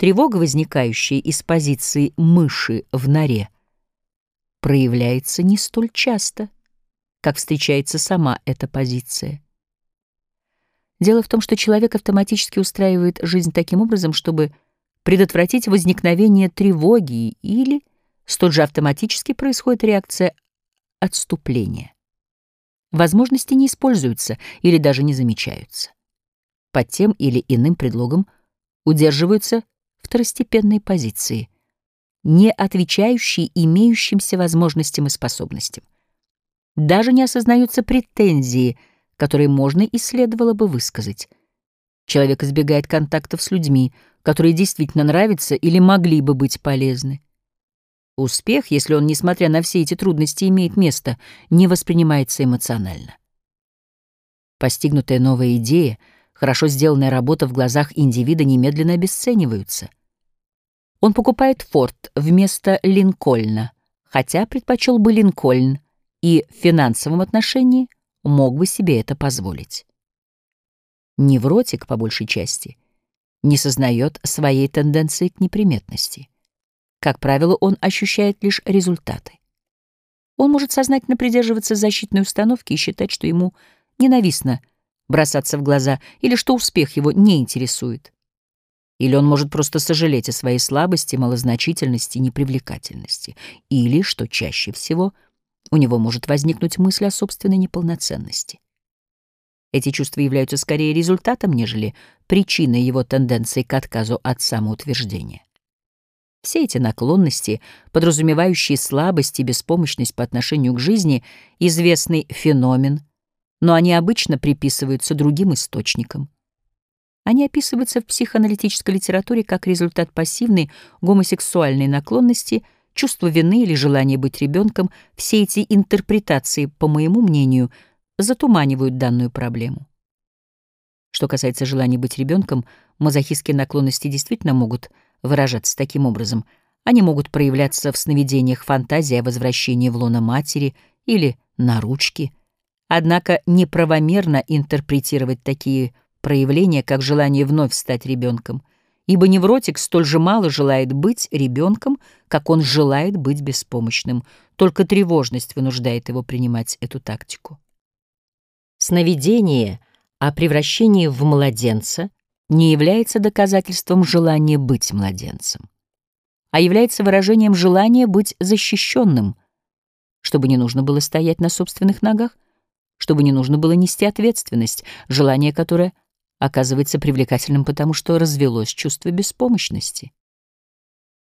Тревога, возникающая из позиции мыши в норе, проявляется не столь часто, как встречается сама эта позиция. Дело в том, что человек автоматически устраивает жизнь таким образом, чтобы предотвратить возникновение тревоги или столь же автоматически происходит реакция отступления. Возможности не используются или даже не замечаются. Под тем или иным предлогом удерживаются второстепенные позиции, не отвечающие имеющимся возможностям и способностям. Даже не осознаются претензии, которые можно и следовало бы высказать. Человек избегает контактов с людьми, которые действительно нравятся или могли бы быть полезны. Успех, если он, несмотря на все эти трудности, имеет место, не воспринимается эмоционально. Постигнутая новая идея, хорошо сделанная работа в глазах индивида немедленно обесцениваются. Он покупает Форд вместо Линкольна, хотя предпочел бы Линкольн и в финансовом отношении мог бы себе это позволить. Невротик, по большей части, не сознает своей тенденции к неприметности. Как правило, он ощущает лишь результаты. Он может сознательно придерживаться защитной установки и считать, что ему ненавистно бросаться в глаза или что успех его не интересует. Или он может просто сожалеть о своей слабости, малозначительности, непривлекательности. Или, что чаще всего, у него может возникнуть мысль о собственной неполноценности. Эти чувства являются скорее результатом, нежели причиной его тенденции к отказу от самоутверждения. Все эти наклонности, подразумевающие слабость и беспомощность по отношению к жизни, известный феномен, но они обычно приписываются другим источникам. Они описываются в психоаналитической литературе как результат пассивной гомосексуальной наклонности, чувства вины или желания быть ребенком. Все эти интерпретации, по моему мнению, затуманивают данную проблему. Что касается желания быть ребенком, мазохистские наклонности действительно могут выражаться таким образом. Они могут проявляться в сновидениях фантазии о возвращении в лоно матери или на ручки. Однако неправомерно интерпретировать такие проявления, как желание вновь стать ребенком, ибо невротик столь же мало желает быть ребенком, как он желает быть беспомощным. Только тревожность вынуждает его принимать эту тактику. Сновидение о превращении в младенца не является доказательством желания быть младенцем, а является выражением желания быть защищенным, чтобы не нужно было стоять на собственных ногах, чтобы не нужно было нести ответственность, желание которое оказывается привлекательным потому, что развелось чувство беспомощности.